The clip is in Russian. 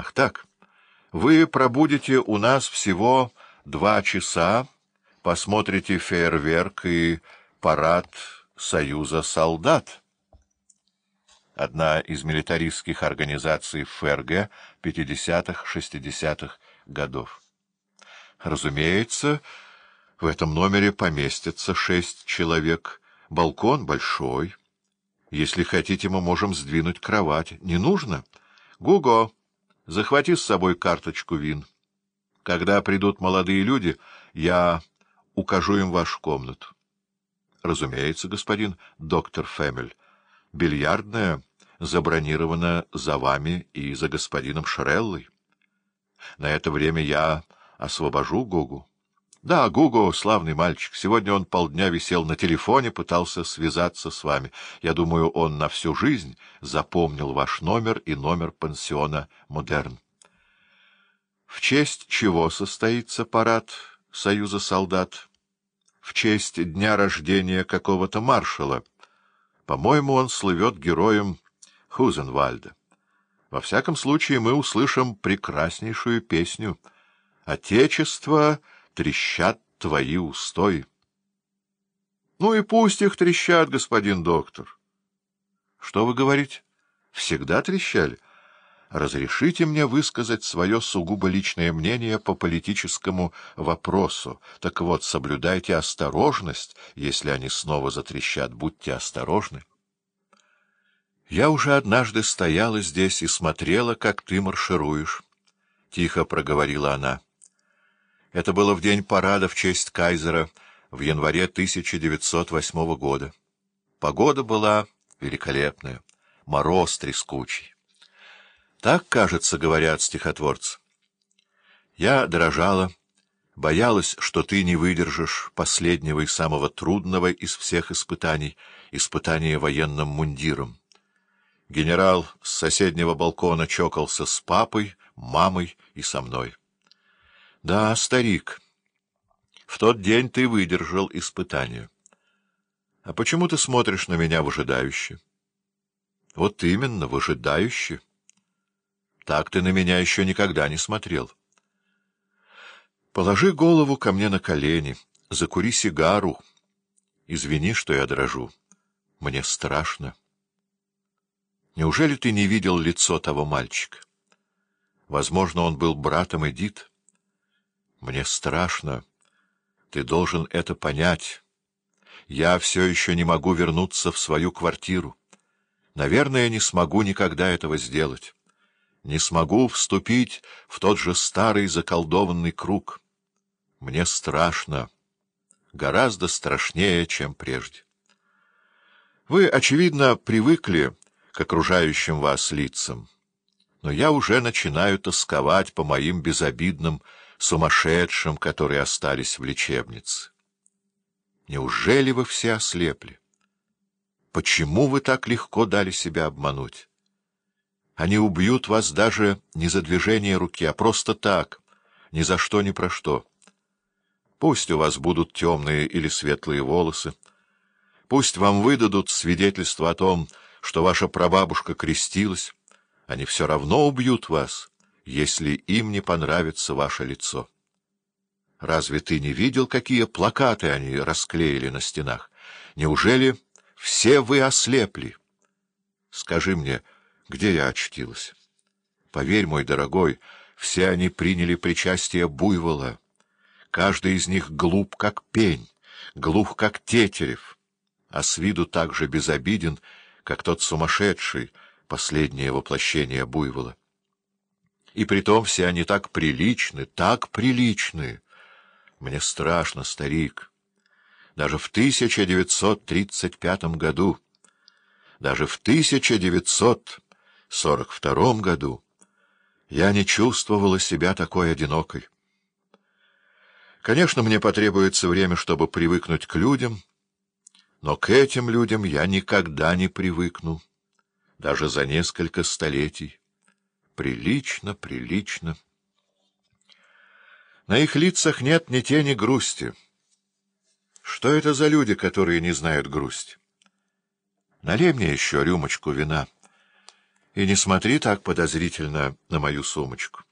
Ах так, вы пробудете у нас всего два часа, посмотрите фейерверк и парад Союза солдат. Одна из милитаристских организаций ФРГ 50-60-х годов. Разумеется, в этом номере поместится шесть человек. Балкон большой. Если хотите, мы можем сдвинуть кровать. Не нужно? Гуго, захвати с собой карточку вин. Когда придут молодые люди, я укажу им вашу комнату. Разумеется, господин доктор Фемель. Бильярдная забронирована за вами и за господином Шреллой. На это время я освобожу Гугу. Да, Гугу — славный мальчик. Сегодня он полдня висел на телефоне, пытался связаться с вами. Я думаю, он на всю жизнь запомнил ваш номер и номер пансиона «Модерн». В честь чего состоится парад Союза солдат? В честь дня рождения какого-то маршала. По-моему, он слывет героем Хузенвальда. Во всяком случае, мы услышим прекраснейшую песню «Отечество трещат твои устои». Ну и пусть их трещат, господин доктор. Что вы говорите? Всегда трещали? Разрешите мне высказать свое сугубо личное мнение по политическому вопросу. Так вот, соблюдайте осторожность, если они снова затрещат, будьте осторожны. Я уже однажды стояла здесь и смотрела, как ты маршируешь. — тихо проговорила она. Это было в день парада в честь кайзера в январе 1908 года. Погода была великолепная, мороз трескучий. Так, кажется, говорят стихотворцы. Я дрожала, боялась, что ты не выдержишь последнего и самого трудного из всех испытаний — испытания военным мундиром. Генерал с соседнего балкона чокался с папой, мамой и со мной. — Да, старик, в тот день ты выдержал испытание. А почему ты смотришь на меня выжидающе? — Вот именно, выжидающе. Так ты на меня еще никогда не смотрел. Положи голову ко мне на колени, закури сигару. Извини, что я дрожу. Мне страшно. Неужели ты не видел лицо того мальчика? Возможно, он был братом Эдит. Мне страшно. Ты должен это понять. Я все еще не могу вернуться в свою квартиру. Наверное, не смогу никогда этого сделать. Не смогу вступить в тот же старый заколдованный круг. Мне страшно. Гораздо страшнее, чем прежде. Вы, очевидно, привыкли к окружающим вас лицам. Но я уже начинаю тосковать по моим безобидным сумасшедшим, которые остались в лечебнице. Неужели вы все ослепли? Почему вы так легко дали себя обмануть? Они убьют вас даже не за движение руки, а просто так, ни за что, ни про что. Пусть у вас будут темные или светлые волосы, пусть вам выдадут свидетельство о том, что ваша прабабушка крестилась, они все равно убьют вас, если им не понравится ваше лицо. Разве ты не видел, какие плакаты они расклеили на стенах? Неужели все вы ослепли? Скажи мне, где я очтилась? Поверь, мой дорогой, все они приняли причастие буйвола. Каждый из них глуп, как пень, глух, как тетерев, а с виду так же безобиден, как тот сумасшедший, последнее воплощение буйвола. И притом все они так приличны, так приличны. Мне страшно, старик. Даже в 1935 году, даже в 1942 году я не чувствовала себя такой одинокой. Конечно, мне потребуется время, чтобы привыкнуть к людям, но к этим людям я никогда не привыкну, даже за несколько столетий. Прилично, прилично. На их лицах нет ни тени грусти. Что это за люди, которые не знают грусти? Налей мне еще рюмочку вина. И не смотри так подозрительно на мою сумочку.